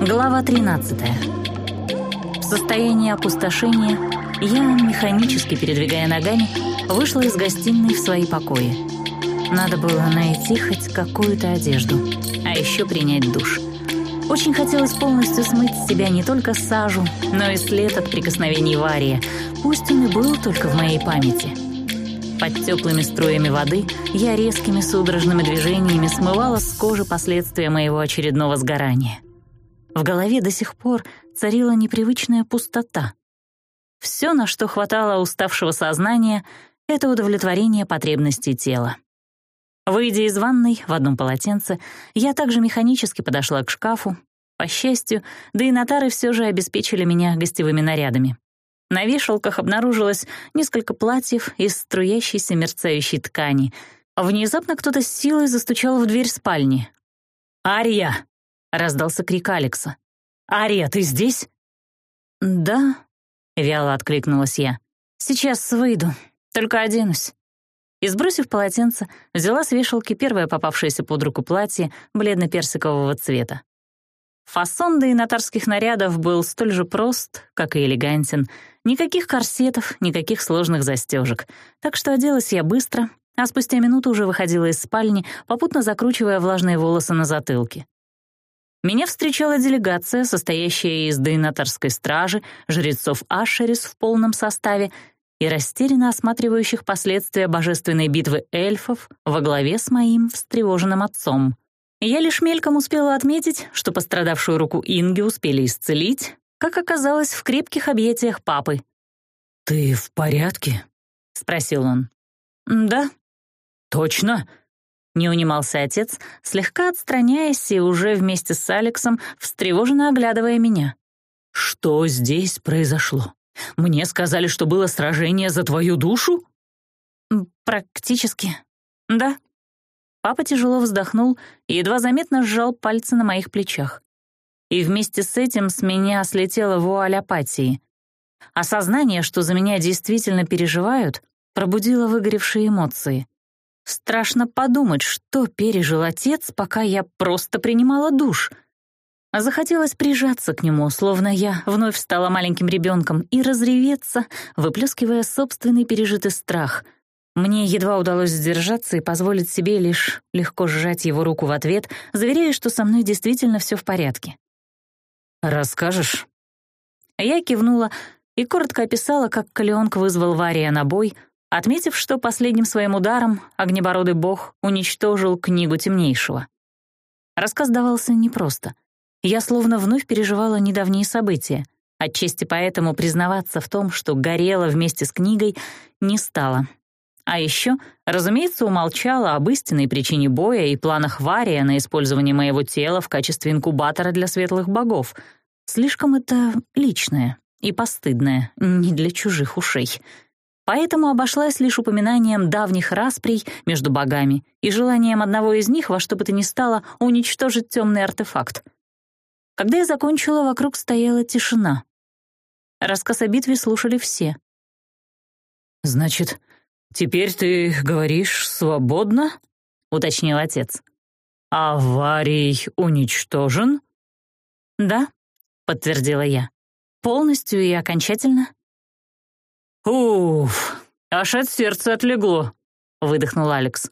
Глава 13. В состоянии опустошения я, механически передвигая ногами, вышла из гостиной в свои покои. Надо было найти хоть какую-то одежду, а еще принять душ. Очень хотелось полностью смыть с себя не только сажу, но и след от прикосновений вария, пусть он и был только в моей памяти. Под теплыми струями воды я резкими судорожными движениями смывала с кожи последствия моего очередного сгорания. В голове до сих пор царила непривычная пустота. Все, на что хватало уставшего сознания, это удовлетворение потребностей тела. Выйдя из ванной в одном полотенце, я также механически подошла к шкафу. По счастью, да и нотары все же обеспечили меня гостевыми нарядами. На вешалках обнаружилось несколько платьев из струящейся мерцающей ткани. Внезапно кто-то с силой застучал в дверь спальни. «Ария!» раздался крик Алекса. «Ария, ты здесь?» «Да», — вяло откликнулась я. «Сейчас выйду, только оденусь». И, сбросив полотенце, взяла с вешалки первое попавшееся под руку платье бледно-персикового цвета. Фасон да инотарских нарядов был столь же прост, как и элегантен. Никаких корсетов, никаких сложных застежек. Так что оделась я быстро, а спустя минуту уже выходила из спальни, попутно закручивая влажные волосы на затылке. Меня встречала делегация, состоящая из дейнаторской стражи, жрецов Ашерис в полном составе и растерянно осматривающих последствия божественной битвы эльфов во главе с моим встревоженным отцом. Я лишь мельком успела отметить, что пострадавшую руку Инги успели исцелить, как оказалось, в крепких объятиях папы. «Ты в порядке?» — спросил он. «Да». «Точно?» Не унимался отец, слегка отстраняясь и уже вместе с Алексом встревоженно оглядывая меня. «Что здесь произошло? Мне сказали, что было сражение за твою душу?» «Практически, да». Папа тяжело вздохнул и едва заметно сжал пальцы на моих плечах. И вместе с этим с меня слетела вуаль апатии. Осознание, что за меня действительно переживают, пробудило выгоревшие эмоции — Страшно подумать, что пережил отец, пока я просто принимала душ. А захотелось прижаться к нему, словно я вновь стала маленьким ребенком, и разреветься, выплескивая собственный пережитый страх. Мне едва удалось сдержаться и позволить себе лишь легко сжать его руку в ответ, заверяя, что со мной действительно все в порядке. «Расскажешь?» Я кивнула и коротко описала, как Калеонг вызвал Вария на бой — отметив, что последним своим ударом огнебородый бог уничтожил книгу темнейшего. Рассказ давался непросто. Я словно вновь переживала недавние события. Отчасти поэтому признаваться в том, что горела вместе с книгой, не стала. А еще, разумеется, умолчала об истинной причине боя и планах Вария на использование моего тела в качестве инкубатора для светлых богов. Слишком это личное и постыдное, не для чужих ушей поэтому обошлась лишь упоминанием давних расприй между богами и желанием одного из них во что бы то ни стало уничтожить темный артефакт. Когда я закончила, вокруг стояла тишина. Рассказ о битве слушали все. «Значит, теперь ты говоришь свободно?» — уточнил отец. «Аварий уничтожен?» «Да», — подтвердила я. «Полностью и окончательно?» «Уф, аж от сердца отлегло», — выдохнул Алекс.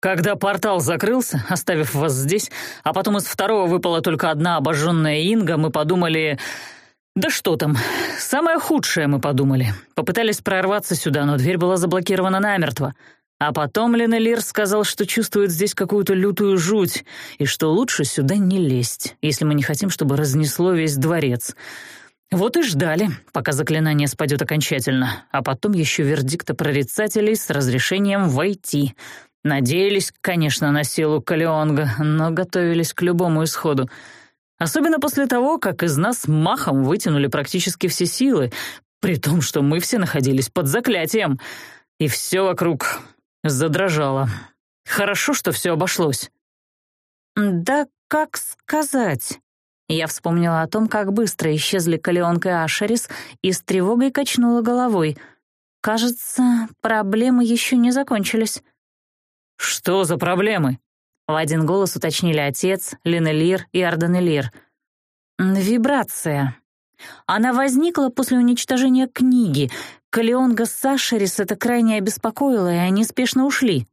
«Когда портал закрылся, оставив вас здесь, а потом из второго выпала только одна обожженная инга, мы подумали... Да что там, самое худшее мы подумали. Попытались прорваться сюда, но дверь была заблокирована намертво. А потом Ленелир сказал, что чувствует здесь какую-то лютую жуть, и что Вот и ждали, пока заклинание спадет окончательно, а потом еще вердикта прорицателей с разрешением войти. Надеялись, конечно, на силу Калеонга, но готовились к любому исходу. Особенно после того, как из нас махом вытянули практически все силы, при том, что мы все находились под заклятием. И все вокруг задрожало. Хорошо, что все обошлось. «Да как сказать?» Я вспомнила о том, как быстро исчезли Калеонка и Ашерис, и с тревогой качнула головой. Кажется, проблемы еще не закончились. «Что за проблемы?» В один голос уточнили отец, Линелир и Арденелир. «Вибрация. Она возникла после уничтожения книги. Калеонга с Ашерис это крайне обеспокоило, и они спешно ушли».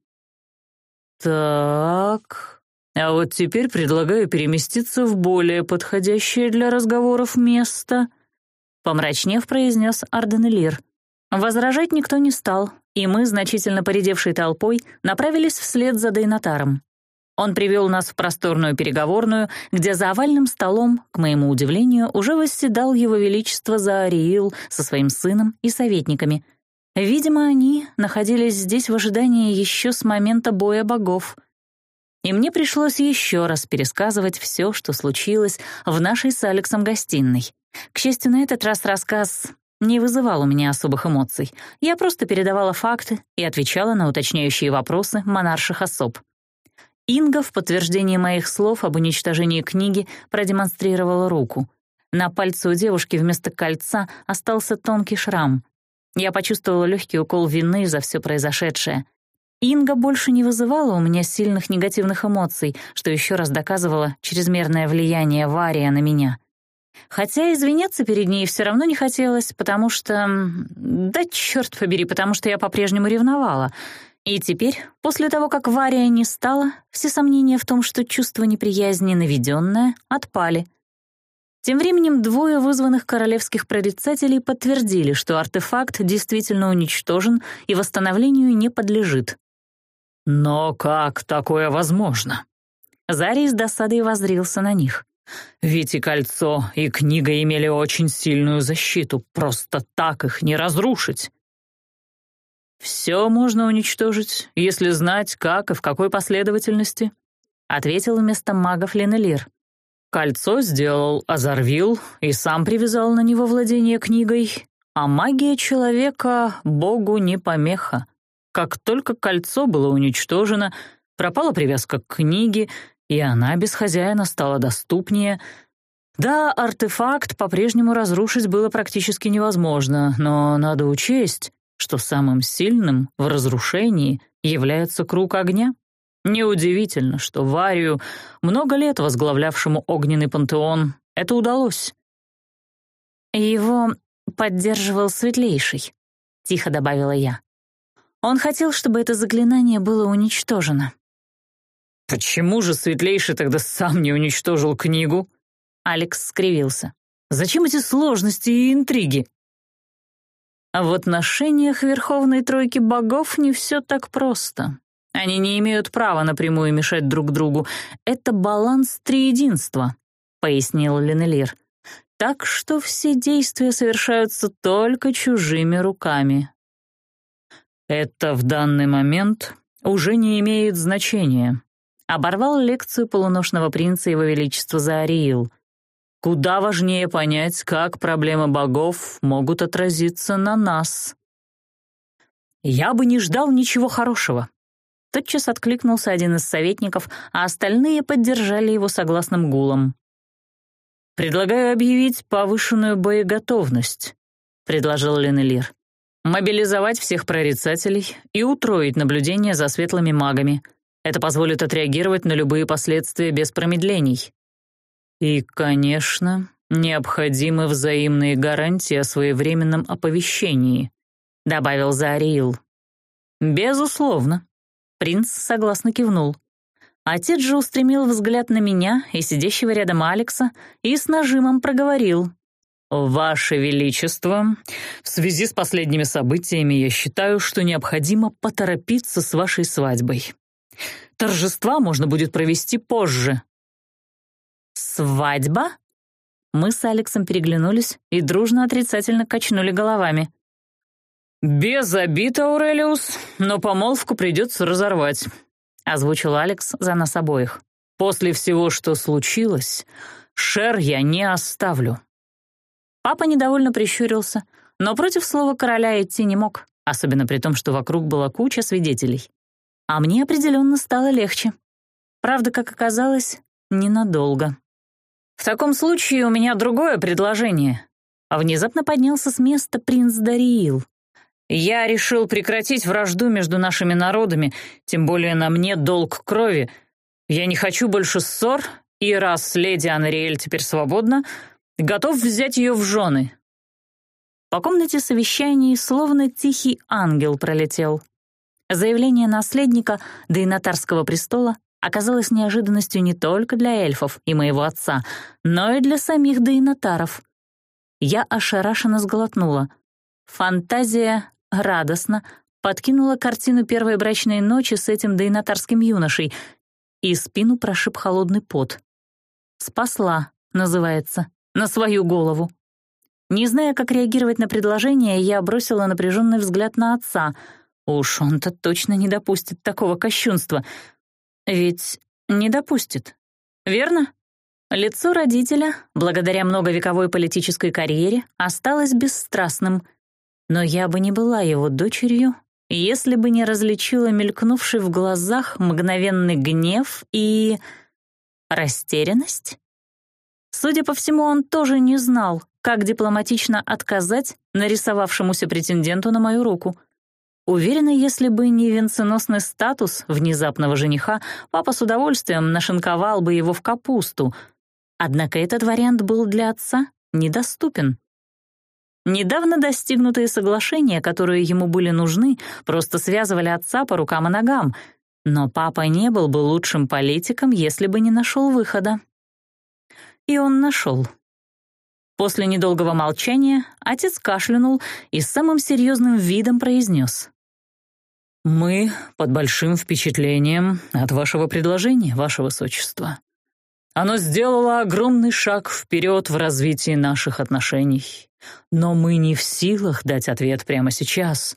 «Так...» А вот теперь предлагаю переместиться в более подходящее для разговоров место», — помрачнев произнес Арден Лир. Возражать никто не стал, и мы, значительно поредевшей толпой, направились вслед за Дейнатаром. Он привел нас в просторную переговорную, где за овальным столом, к моему удивлению, уже восседал его величество Заариил со своим сыном и советниками. Видимо, они находились здесь в ожидании еще с момента боя богов — и мне пришлось еще раз пересказывать все, что случилось в нашей с Алексом гостиной. К счастью, на этот раз рассказ не вызывал у меня особых эмоций. Я просто передавала факты и отвечала на уточняющие вопросы монарших особ. Инга в подтверждении моих слов об уничтожении книги продемонстрировала руку. На пальце у девушки вместо кольца остался тонкий шрам. Я почувствовала легкий укол вины за все произошедшее — Инга больше не вызывала у меня сильных негативных эмоций, что еще раз доказывало чрезмерное влияние Вария на меня. Хотя извиняться перед ней все равно не хотелось, потому что... Да черт побери, потому что я по-прежнему ревновала. И теперь, после того, как Вария не стала, все сомнения в том, что чувство неприязни наведенное, отпали. Тем временем двое вызванных королевских прорицателей подтвердили, что артефакт действительно уничтожен и восстановлению не подлежит. Но как такое возможно? Зари с досадой возрился на них. Ведь и кольцо, и книга имели очень сильную защиту. Просто так их не разрушить. «Все можно уничтожить, если знать, как и в какой последовательности», — ответил вместо магов Ленелир. «Кольцо сделал Азарвил и сам привязал на него владение книгой, а магия человека богу не помеха. Как только кольцо было уничтожено, пропала привязка к книге, и она без хозяина стала доступнее. Да, артефакт по-прежнему разрушить было практически невозможно, но надо учесть, что самым сильным в разрушении является круг огня. Неудивительно, что Варию, много лет возглавлявшему огненный пантеон, это удалось. «Его поддерживал светлейший», — тихо добавила я. Он хотел, чтобы это заклинание было уничтожено. «Почему же Светлейший тогда сам не уничтожил книгу?» Алекс скривился. «Зачем эти сложности и интриги?» А в отношениях Верховной Тройки Богов не все так просто. Они не имеют права напрямую мешать друг другу. Это баланс триединства, — пояснил Ленелир. Так что все действия совершаются только чужими руками. «Это в данный момент уже не имеет значения», — оборвал лекцию полуношного принца Его Величества Заариил. «Куда важнее понять, как проблемы богов могут отразиться на нас». «Я бы не ждал ничего хорошего», — тотчас откликнулся один из советников, а остальные поддержали его согласным гулом. «Предлагаю объявить повышенную боеготовность», — предложил Ленелир мобилизовать всех прорицателей и утроить наблюдение за светлыми магами. Это позволит отреагировать на любые последствия без промедлений. И, конечно, необходимы взаимные гарантии о своевременном оповещении, добавил Зариил. Безусловно, принц согласно кивнул. Отец же устремил взгляд на меня и сидящего рядом Алекса и с нажимом проговорил. «Ваше Величество, в связи с последними событиями я считаю, что необходимо поторопиться с вашей свадьбой. Торжества можно будет провести позже». «Свадьба?» Мы с Алексом переглянулись и дружно отрицательно качнули головами. «Без обид, Аурелиус, но помолвку придется разорвать», — озвучил Алекс за нас обоих. «После всего, что случилось, Шер я не оставлю». Папа недовольно прищурился, но против слова короля идти не мог, особенно при том, что вокруг была куча свидетелей. А мне определенно стало легче. Правда, как оказалось, ненадолго. «В таком случае у меня другое предложение», а внезапно поднялся с места принц Дариил. «Я решил прекратить вражду между нашими народами, тем более на мне долг крови. Я не хочу больше ссор, и раз леди Анриэль теперь свободна, готов взять ее в жены». По комнате совещаний словно тихий ангел пролетел. Заявление наследника, да престола оказалось неожиданностью не только для эльфов и моего отца, но и для самих дейнатаров. Я ошарашенно сглотнула. Фантазия радостно подкинула картину первой брачной ночи с этим дейнатарским юношей, и спину прошиб холодный пот. «Спасла», называется на свою голову». Не зная, как реагировать на предложение, я бросила напряженный взгляд на отца. Уж он-то точно не допустит такого кощунства. Ведь не допустит, верно? Лицо родителя, благодаря многовековой политической карьере, осталось бесстрастным. Но я бы не была его дочерью, если бы не различила мелькнувший в глазах мгновенный гнев и... растерянность? Судя по всему, он тоже не знал, как дипломатично отказать нарисовавшемуся претенденту на мою руку. Уверена, если бы не венценосный статус внезапного жениха, папа с удовольствием нашинковал бы его в капусту. Однако этот вариант был для отца недоступен. Недавно достигнутые соглашения, которые ему были нужны, просто связывали отца по рукам и ногам, но папа не был бы лучшим политиком, если бы не нашел выхода и он нашел. После недолгого молчания отец кашлянул и самым серьезным видом произнес. «Мы под большим впечатлением от вашего предложения, ваше высочество. Оно сделало огромный шаг вперед в развитии наших отношений. Но мы не в силах дать ответ прямо сейчас.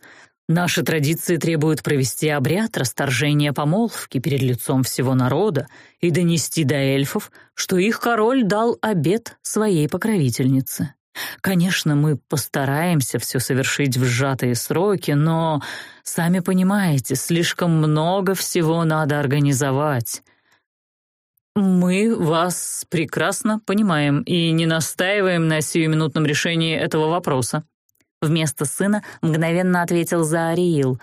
Наши традиции требуют провести обряд расторжения помолвки перед лицом всего народа и донести до эльфов, что их король дал обет своей покровительнице. Конечно, мы постараемся все совершить в сжатые сроки, но, сами понимаете, слишком много всего надо организовать. Мы вас прекрасно понимаем и не настаиваем на сиюминутном решении этого вопроса, Вместо сына мгновенно ответил Заариил.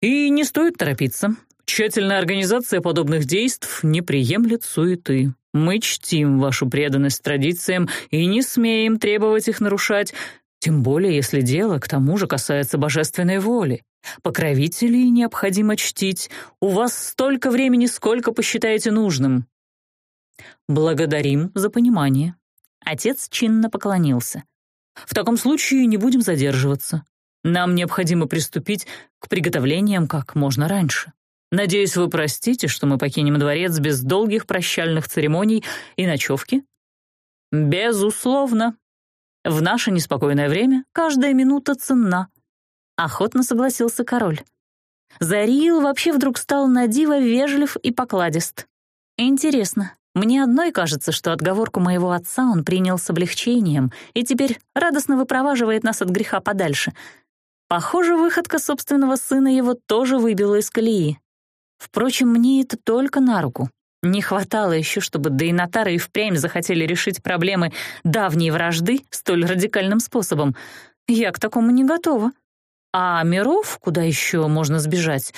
«И не стоит торопиться. Тщательная организация подобных действий не приемлет суеты. Мы чтим вашу преданность традициям и не смеем требовать их нарушать, тем более если дело к тому же касается божественной воли. Покровителей необходимо чтить. У вас столько времени, сколько посчитаете нужным». «Благодарим за понимание». Отец чинно поклонился — в таком случае не будем задерживаться. Нам необходимо приступить к приготовлениям как можно раньше. Надеюсь, вы простите, что мы покинем дворец без долгих прощальных церемоний и ночевки?» «Безусловно. В наше неспокойное время каждая минута ценна», — охотно согласился король. Зариил вообще вдруг стал на диво вежлив и покладист. «Интересно, мне одной кажется, что отговорку моего отца он принял с облегчением и теперь радостно выпроваживает нас от греха подальше. Похоже, выходка собственного сына его тоже выбила из колеи. Впрочем, мне это только на руку. Не хватало еще, чтобы дейнатары и впрямь захотели решить проблемы давней вражды столь радикальным способом. Я к такому не готова. А миров, куда еще можно сбежать,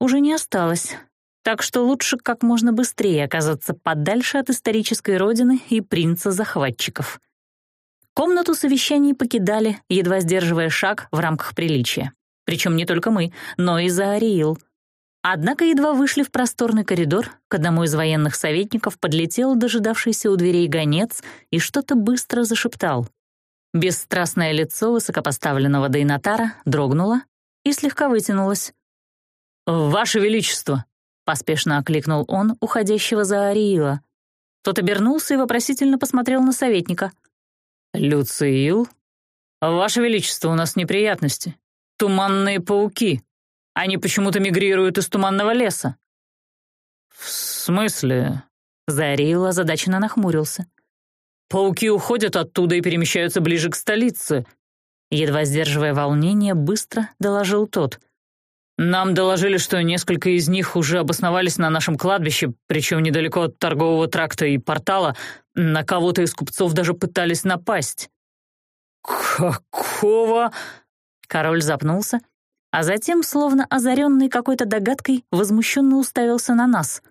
уже не осталось так что лучше как можно быстрее оказаться подальше от исторической родины и принца-захватчиков. Комнату совещаний покидали, едва сдерживая шаг в рамках приличия. Причем не только мы, но и Заариил. Однако едва вышли в просторный коридор, к одному из военных советников подлетел дожидавшийся у дверей гонец и что-то быстро зашептал. Бесстрастное лицо высокопоставленного Дейнатара дрогнуло и слегка вытянулось. «Ваше Величество!» — поспешно окликнул он, уходящего за Ариила. Тот обернулся и вопросительно посмотрел на советника. «Люциил? Ваше Величество, у нас неприятности. Туманные пауки. Они почему-то мигрируют из туманного леса». «В смысле?» — Зариил озадаченно нахмурился. «Пауки уходят оттуда и перемещаются ближе к столице», — едва сдерживая волнение, быстро доложил тот. Нам доложили, что несколько из них уже обосновались на нашем кладбище, причем недалеко от торгового тракта и портала. На кого-то из купцов даже пытались напасть. «Какого?» Король запнулся, а затем, словно озаренный какой-то догадкой, возмущенно уставился на нас.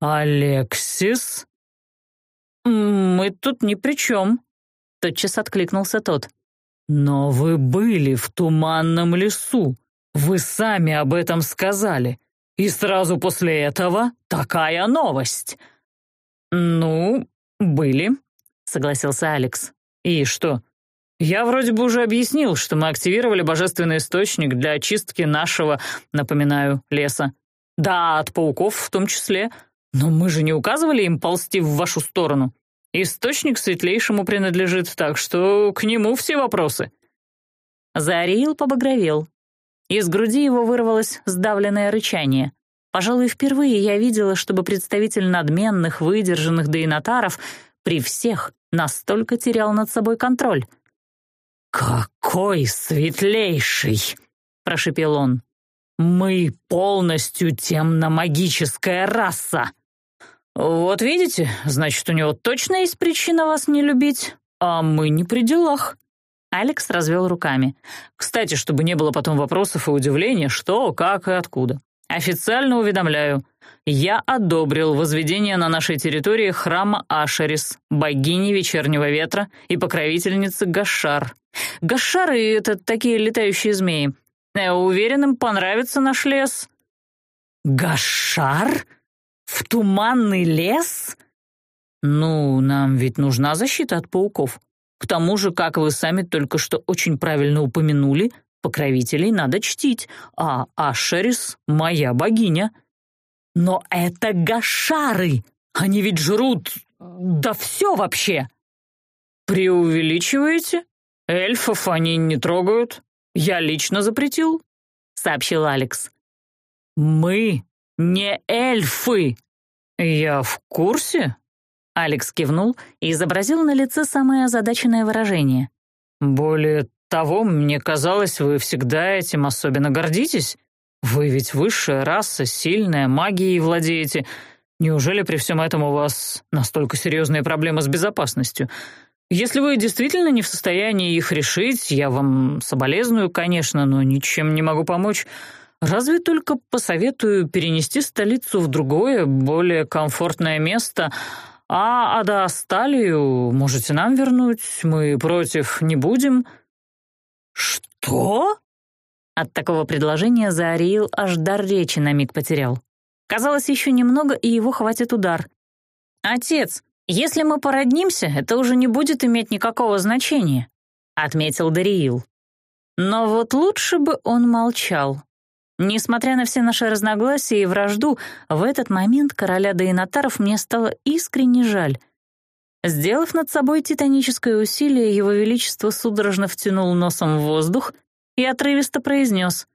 «Алексис?» «Мы тут ни при чем», — тотчас откликнулся тот. «Но вы были в туманном лесу», вы сами об этом сказали. И сразу после этого такая новость. Ну, были, согласился Алекс. И что? Я вроде бы уже объяснил, что мы активировали божественный источник для очистки нашего, напоминаю, леса. Да, от пауков в том числе. Но мы же не указывали им ползти в вашу сторону. Источник светлейшему принадлежит, так что к нему все вопросы. Зариил побагровел, из груди его вырвалось сдавленное рычание. Пожалуй, впервые я видела, чтобы представитель надменных, выдержанных дейнатаров при всех настолько терял над собой контроль. «Какой светлейший!» — прошепел он. «Мы полностью темномагическая раса!» «Вот видите, значит, у него точно есть причина вас не любить, а мы не при делах». Алекс развел руками. «Кстати, чтобы не было потом вопросов и удивления, что, как и откуда. Официально уведомляю, я одобрил возведение на нашей территории храма Ашерис, богини вечернего ветра и покровительницы Гашар. Гашары — это такие летающие змеи. Я э, уверен, им понравится наш лес». «Гашар? В туманный лес?» «Ну, нам ведь нужна защита от пауков», к тому же, как вы сами только что очень правильно упомянули, покровителей надо чтить, а Ашерис — моя богиня. Но это гашары! Они ведь жрут... да все вообще! Преувеличиваете? Эльфов они не трогают. Я лично запретил, — сообщил Алекс. Мы не эльфы. Я в курсе, Алекс кивнул и изобразил на лице самое озадаченное выражение. «Более того, мне казалось, вы всегда этим особенно гордитесь. Вы ведь высшая раса, сильная, магией владеете. Неужели при всем этом у вас настолько серьезные проблемы с безопасностью? Если вы действительно не в состоянии их решить, я вам соболезную, конечно, но ничем не могу помочь». Разве только посоветую перенести столицу в другое, более комфортное место, а ада Асталию можете нам вернуть, мы против не будем». «Что?» От такого предложения Заорил аж дар речи на миг потерял. Казалось, еще немного, и его хватит удар. «Отец, если мы породнимся, это уже не будет иметь никакого значения», — отметил Дариил. Но вот лучше бы он молчал. Несмотря на все наши разногласия и вражду, в этот момент короля Дейнатаров мне стало искренне жаль. Сделав над собой титаническое усилие, его величество судорожно втянул носом в воздух и отрывисто произнес.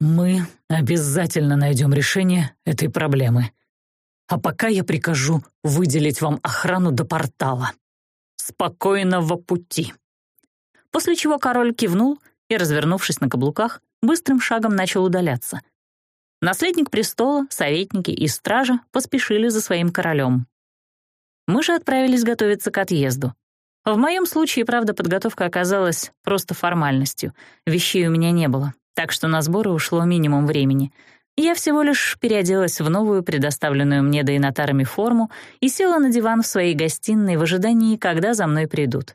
«Мы обязательно найдем решение этой проблемы. А пока я прикажу выделить вам охрану до портала. Спокойного пути!» После чего король кивнул и, развернувшись на каблуках, быстрым шагом начал удаляться. Наследник престола, советники и стража поспешили за своим королем. Мы же отправились готовиться к отъезду. В моем случае, правда, подготовка оказалась просто формальностью. Вещей у меня не было, так что на сборы ушло минимум времени. Я всего лишь переоделась в новую, предоставленную мне дейнатарами форму и села на диван в своей гостиной в ожидании, когда за мной придут.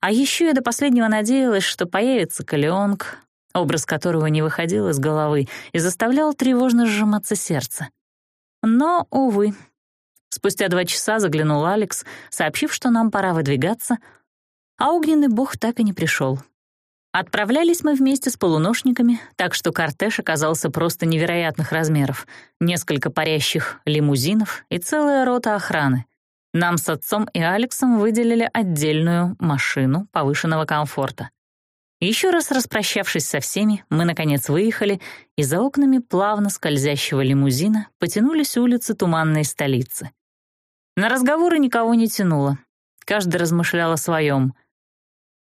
А еще я до последнего надеялась, что появится Калеонг, образ которого не выходил из головы и заставлял тревожно сжиматься сердце. Но, увы. Спустя два часа заглянул Алекс, сообщив, что нам пора выдвигаться, а огненный бог так и не пришел. Отправлялись мы вместе с полуношниками, так что кортеж оказался просто невероятных размеров. Несколько парящих лимузинов и целая рота охраны. Нам с отцом и Алексом выделили отдельную машину повышенного комфорта. Еще раз распрощавшись со всеми, мы, наконец, выехали, и за окнами плавно скользящего лимузина потянулись улицы туманной столицы. На разговоры никого не тянуло. Каждый размышлял о своем.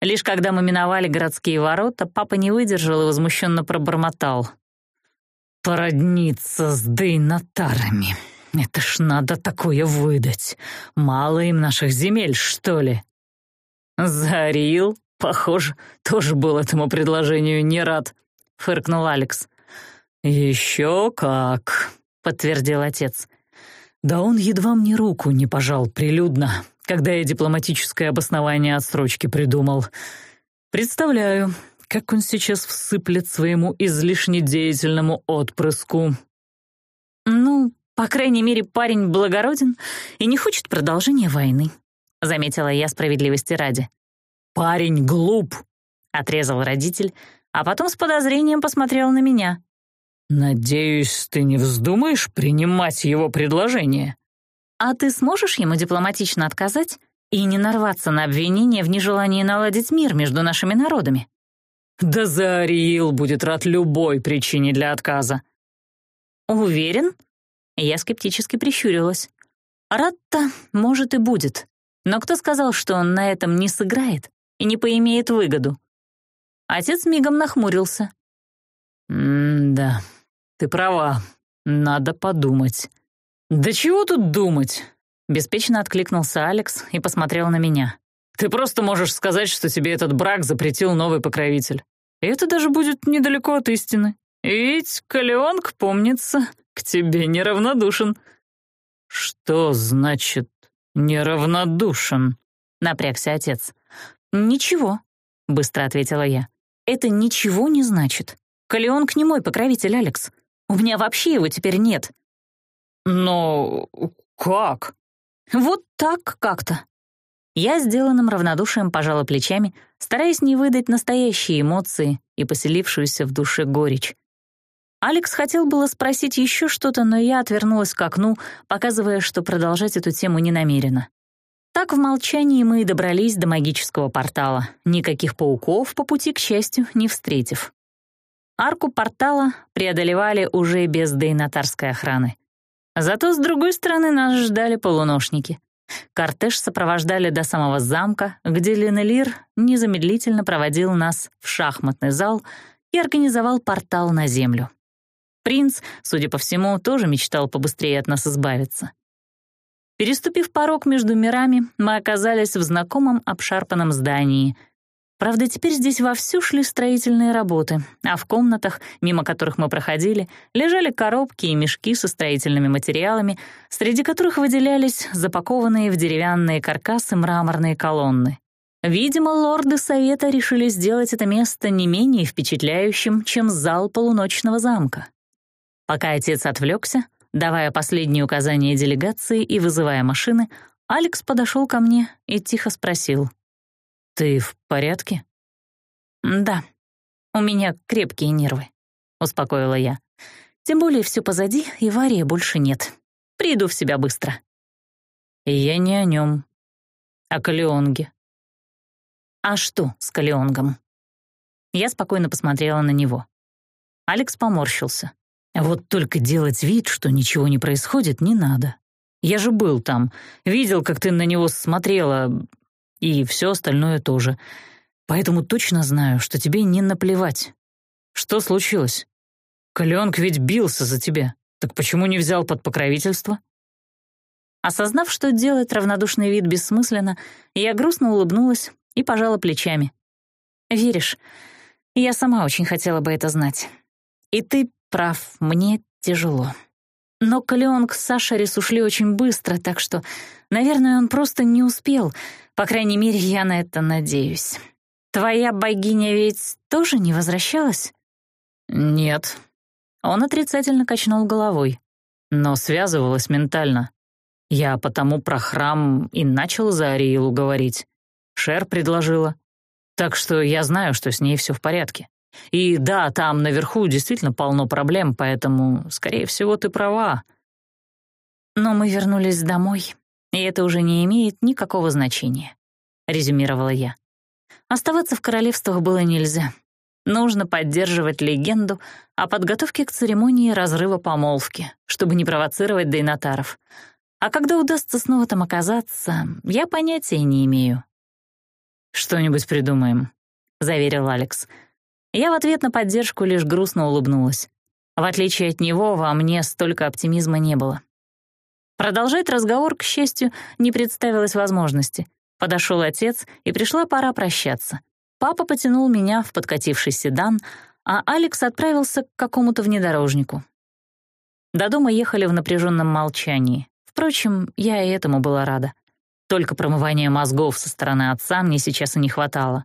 Лишь когда мы миновали городские ворота, папа не выдержал и возмущенно пробормотал. «Породниться с дейнатарами. Это ж надо такое выдать. Мало им наших земель, что ли?» «Зарил?» «Похоже, тоже был этому предложению не рад», — фыркнул Алекс. «Еще как», — подтвердил отец. «Да он едва мне руку не пожал прилюдно, когда я дипломатическое обоснование отсрочки придумал. Представляю, как он сейчас всыплет своему излишне деятельному отпрыску». «Ну, по крайней мере, парень благороден и не хочет продолжения войны», — заметила я справедливости ради. «Парень глуп!» — отрезал родитель, а потом с подозрением посмотрел на меня. «Надеюсь, ты не вздумаешь принимать его предложение?» «А ты сможешь ему дипломатично отказать и не нарваться на обвинение в нежелании наладить мир между нашими народами?» «Да Заариил будет рад любой причине для отказа». «Уверен?» Я скептически прищурилась. «Рад-то, может, и будет. Но кто сказал, что он на этом не сыграет?» и не поимеет выгоду. Отец мигом нахмурился. «М-да, ты права, надо подумать». «Да чего тут думать?» — беспечно откликнулся Алекс и посмотрел на меня. «Ты просто можешь сказать, что тебе этот брак запретил новый покровитель. И это даже будет недалеко от истины. Ведь Калеонг, помнится, к тебе неравнодушен». «Что значит неравнодушен?» — напрягся отец. «Ничего», — быстро ответила я. «Это ничего не значит. Калеонг не мой покровитель, Алекс. У меня вообще его теперь нет». «Но как?» «Вот так как-то». Я сделанным равнодушием пожала плечами, стараясь не выдать настоящие эмоции и поселившуюся в душе горечь. Алекс хотел было спросить еще что-то, но я отвернулась к окну, показывая, что продолжать эту тему не намерена. Так в молчании мы и добрались до магического портала, никаких пауков по пути, к счастью, не встретив. Арку портала преодолевали уже без дейнатарской охраны. Зато с другой стороны нас ждали полуношники. Кортеж сопровождали до самого замка, где Ленелир незамедлительно проводил нас в шахматный зал и организовал портал на землю. Принц, судя по всему, тоже мечтал побыстрее от нас избавиться. Переступив порог между мирами, мы оказались в знакомом обшарпанном здании. Правда, теперь здесь вовсю шли строительные работы, а в комнатах, мимо которых мы проходили, лежали коробки и мешки со строительными материалами, среди которых выделялись запакованные в деревянные каркасы мраморные колонны. Видимо, лорды Совета решили сделать это место не менее впечатляющим, чем зал полуночного замка. Пока отец отвлекся, Давая последние указания делегации и вызывая машины, Алекс подошел ко мне и тихо спросил. «Ты в порядке?» «Да, у меня крепкие нервы», — успокоила я. «Тем более все позади, и варии больше нет. Приду в себя быстро». «Я не о нем, о а Калеонге». «А что с Калеонгом?» Я спокойно посмотрела на него. Алекс поморщился. Вот только делать вид, что ничего не происходит, не надо. Я же был там, видел, как ты на него смотрела, и все остальное тоже. Поэтому точно знаю, что тебе не наплевать. Что случилось? Каленк ведь бился за тебя. Так почему не взял под покровительство? Осознав, что делать равнодушный вид бессмысленно, я грустно улыбнулась и пожала плечами. «Веришь, я сама очень хотела бы это знать. И ты прав, мне тяжело. Но Калеонг с Сашарис ушли очень быстро, так что, наверное, он просто не успел. По крайней мере, я на это надеюсь. Твоя богиня ведь тоже не возвращалась? Нет. Он отрицательно качнул головой, но связывалась ментально. Я потому про храм и начал за Ариилу говорить. Шер предложила. Так что я знаю, что с ней все в порядке. И да, там наверху действительно полно проблем, поэтому, скорее всего, ты права. Но мы вернулись домой, и это уже не имеет никакого значения, резюмировала я. Оставаться в королевствах было нельзя. Нужно поддерживать легенду о подготовке к церемонии разрыва помолвки, чтобы не провоцировать дейнатаров. А когда удастся снова там оказаться, я понятия не имею. «Что-нибудь придумаем», — заверил Алекс. «Алекс». Я в ответ на поддержку лишь грустно улыбнулась. В отличие от него, во мне столько оптимизма не было. Продолжать разговор, к счастью, не представилось возможности. Подошел отец, и пришла пора прощаться. Папа потянул меня в подкативший седан, а Алекс отправился к какому-то внедорожнику. До дома ехали в напряженном молчании. Впрочем, я и этому была рада. Только промывания мозгов со стороны отца мне сейчас и не хватало.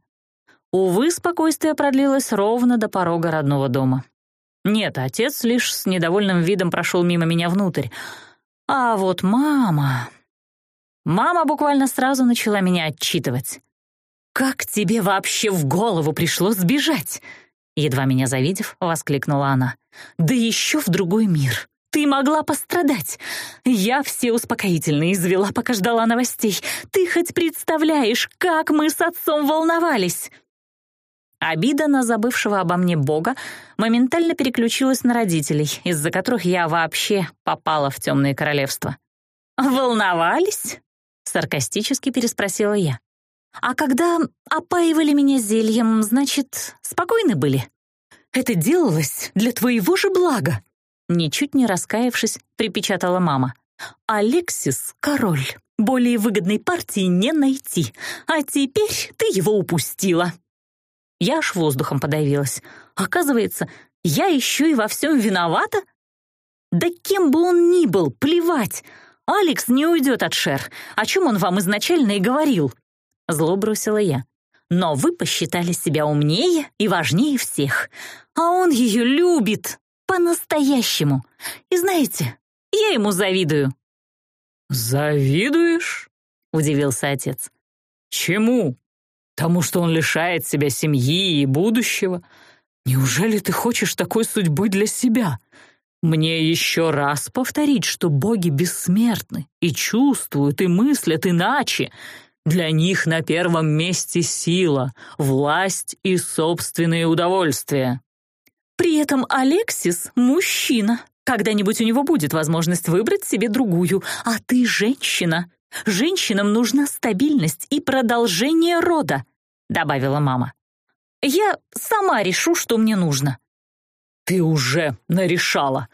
Увы, спокойствие продлилось ровно до порога родного дома. Нет, отец лишь с недовольным видом прошел мимо меня внутрь. А вот мама... Мама буквально сразу начала меня отчитывать. «Как тебе вообще в голову пришло сбежать?» Едва меня завидев, воскликнула она. «Да еще в другой мир. Ты могла пострадать. Я все успокоительные извела, пока ждала новостей. Ты хоть представляешь, как мы с отцом волновались?» Обида на забывшего обо мне бога моментально переключилась на родителей, из-за которых я вообще попала в темное королевство. «Волновались?» — саркастически переспросила я. «А когда опаивали меня зельем, значит, спокойны были?» «Это делалось для твоего же блага!» Ничуть не раскаявшись, припечатала мама. «Алексис — король. Более выгодной партии не найти. А теперь ты его упустила!» Я аж воздухом подавилась. Оказывается, я еще и во всем виновата? Да кем бы он ни был, плевать. Алекс не уйдет от Шер, о чем он вам изначально и говорил. Зло бросила я. Но вы посчитали себя умнее и важнее всех. А он ее любит. По-настоящему. И знаете, я ему завидую. «Завидуешь?» — удивился отец. «Чему?» тому, что он лишает себя семьи и будущего? Неужели ты хочешь такой судьбы для себя? Мне еще раз повторить, что боги бессмертны и чувствуют, и мыслят иначе. Для них на первом месте сила, власть и собственные удовольствия. При этом Алексис — мужчина. Когда-нибудь у него будет возможность выбрать себе другую, а ты — женщина. «Женщинам нужна стабильность и продолжение рода», — добавила мама. «Я сама решу, что мне нужно». «Ты уже нарешала.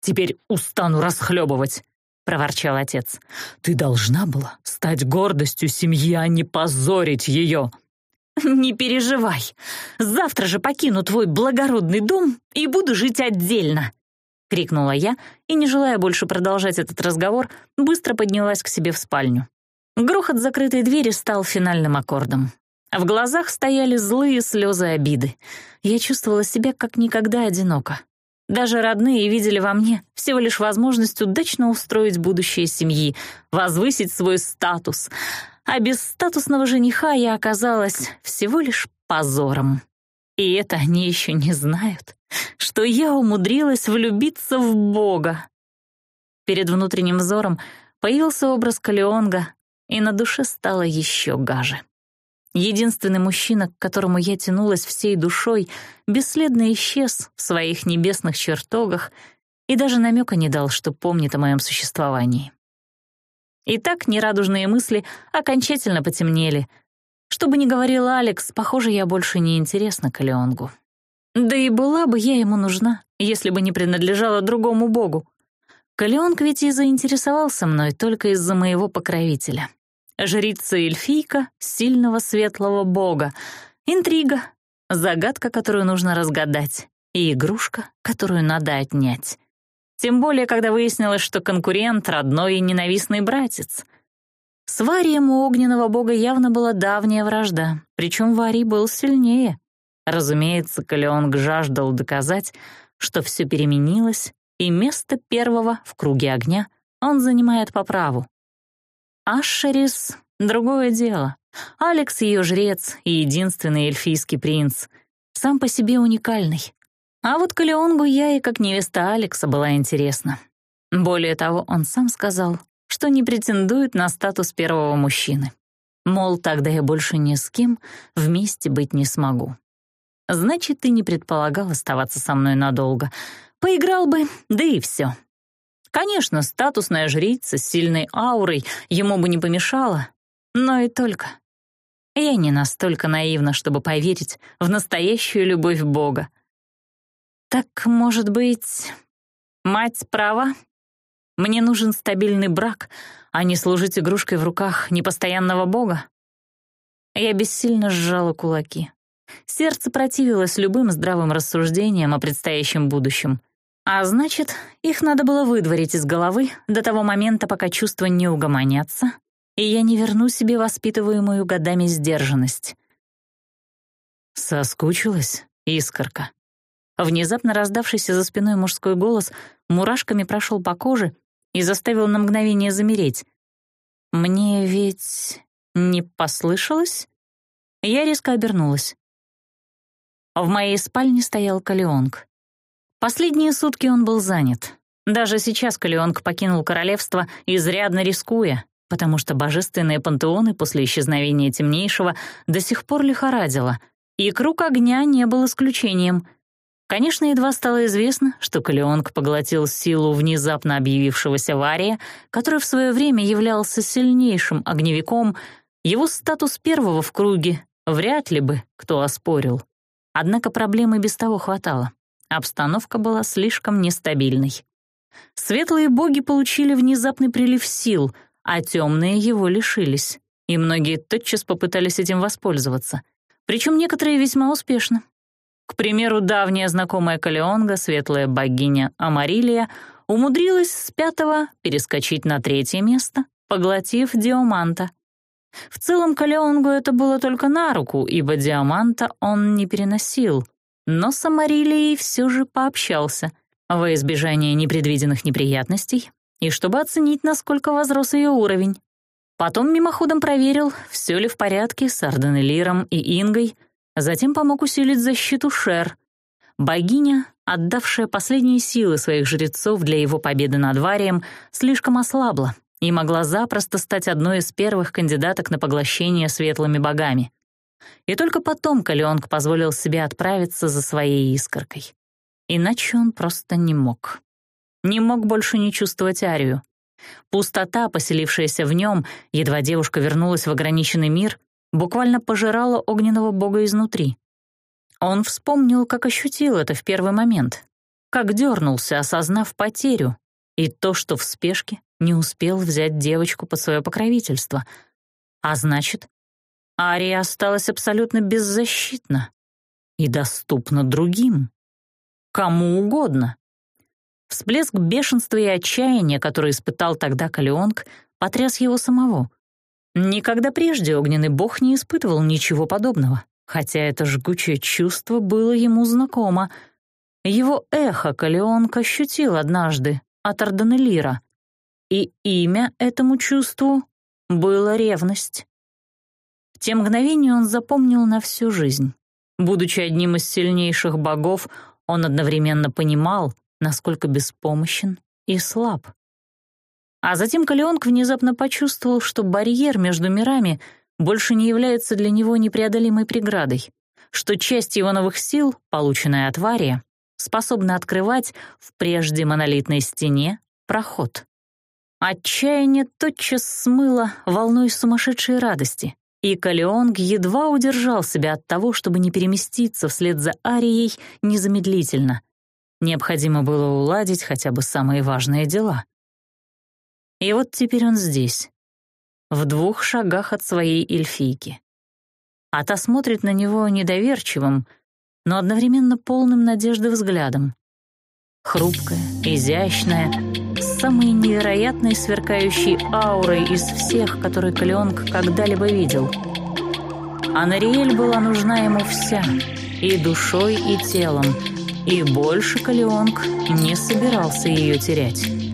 Теперь устану расхлебывать», — проворчал отец. «Ты должна была стать гордостью семьи, а не позорить ее». «Не переживай. Завтра же покину твой благородный дом и буду жить отдельно», — крикнула я, и, не желая больше продолжать этот разговор, быстро поднялась к себе в спальню. Грохот закрытой двери стал финальным аккордом. А в глазах стояли злые слезы обиды. Я чувствовала себя как никогда одиноко. Даже родные видели во мне всего лишь возможность удачно устроить будущее семьи, возвысить свой статус. А без статусного жениха я оказалась всего лишь позором. И это они еще не знают, что я умудрилась влюбиться в Бога. Перед внутренним взором появился образ Калеонга, и на душе стало еще гаже. Единственный мужчина, к которому я тянулась всей душой, бесследно исчез в своих небесных чертогах и даже намека не дал, что помнит о моем существовании. И так нерадужные мысли окончательно потемнели, что бы ни говорил Алекс, похоже, я больше не интересна Калеонгу. Да и была бы я ему нужна, если бы не принадлежала другому богу. Калеонг ведь и заинтересовался мной только из-за моего покровителя. Жрица-эльфийка сильного светлого бога. Интрига, загадка, которую нужно разгадать, и игрушка, которую надо отнять. Тем более, когда выяснилось, что конкурент — родной и ненавистный братец — с Варием у огненного бога явно была давняя вражда, причем Варий был сильнее. Разумеется, Калеонг жаждал доказать, что все переменилось, и место первого в круге огня он занимает по праву. Ашерис — другое дело. Алекс — ее жрец и единственный эльфийский принц. Сам по себе уникальный. А вот Калеонгу я и как невеста Алекса была интересна. Более того, он сам сказал, что не претендует на статус первого мужчины. Мол, тогда я больше ни с кем вместе быть не смогу. Значит, ты не предполагал оставаться со мной надолго. Поиграл бы, да и все. Конечно, статусная жрица с сильной аурой ему бы не помешала, но и только. Я не настолько наивна, чтобы поверить в настоящую любовь Бога. Так, может быть, мать права? Мне нужен стабильный брак, а не служить игрушкой в руках непостоянного бога. Я бессильно сжала кулаки. Сердце противилось любым здравым рассуждениям о предстоящем будущем. А значит, их надо было выдворить из головы до того момента, пока чувства не угомонятся, и я не верну себе воспитываемую годами сдержанность. Соскучилась, искорка. Внезапно раздавшийся за спиной мужской голос мурашками прошел по коже и заставил на мгновение замереть. «Мне ведь не послышалось?» Я резко обернулась. В моей спальне стоял Калеонг. Последние сутки он был занят. Даже сейчас Калеонг покинул королевство, изрядно рискуя, потому что божественные пантеоны после исчезновения темнейшего до сих пор лихорадило, и круг огня не был исключением — Конечно, едва стало известно, что Калеонг поглотил силу внезапно объявившегося Вария, который в свое время являлся сильнейшим огневиком, его статус первого в круге вряд ли бы кто оспорил. Однако проблем и без того хватало. Обстановка была слишком нестабильной. Светлые боги получили внезапный прилив сил, а темные его лишились, и многие тотчас попытались этим воспользоваться. Причем некоторые весьма успешно. К примеру, давняя знакомая Калеонга, светлая богиня Амарилия, умудрилась с пятого перескочить на третье место, поглотив диаманта. В целом Калеонгу это было только на руку, ибо Диаманта он не переносил, но с Амарилией все же пообщался во избежание непредвиденных неприятностей и чтобы оценить, насколько возрос ее уровень. Потом мимоходом проверил, все ли в порядке с Арденелиром и Ингой — Затем помог усилить защиту Шер. Богиня, отдавшая последние силы своих жрецов для его победы над Варием, слишком ослабла и могла запросто стать одной из первых кандидаток на поглощение светлыми богами. И только потом Калионг позволил себе отправиться за своей искоркой. Иначе он просто не мог. Не мог больше не чувствовать Арию. Пустота, поселившаяся в нем, едва девушка вернулась в ограниченный мир, буквально пожирала огненного бога изнутри. Он вспомнил, как ощутил это в первый момент, как дернулся, осознав потерю и то, что в спешке не успел взять девочку под свое покровительство. А значит, Ария осталась абсолютно беззащитна и доступна другим, кому угодно. Всплеск бешенства и отчаяния, который испытал тогда Калеонг, потряс его самого — Никогда прежде огненный бог не испытывал ничего подобного, хотя это жгучее чувство было ему знакомо. Его эхо Калеонг ощутил однажды от Арданелира, и имя этому чувству было ревность. В те мгновения он запомнил на всю жизнь. Будучи одним из сильнейших богов, он одновременно понимал, насколько беспомощен и слаб. А затем Калеонг внезапно почувствовал, что барьер между мирами больше не является для него непреодолимой преградой, что часть его новых сил, полученная от Вария, способна открывать в прежде монолитной стене проход. Отчаяние тотчас смыло волной сумасшедшей радости, и Калеонг едва удержал себя от того, чтобы не переместиться вслед за Арией незамедлительно. Необходимо было уладить хотя бы самые важные дела — и вот теперь он здесь, в двух шагах от своей эльфийки. А та смотрит на него недоверчивым, но одновременно полным надежды взглядом. Хрупкая, изящная, с самой невероятной сверкающей аурой из всех, которые Клёнг когда-либо видел. А Анариэль была нужна ему вся, и душой, и телом, и больше Калионг не собирался ее терять.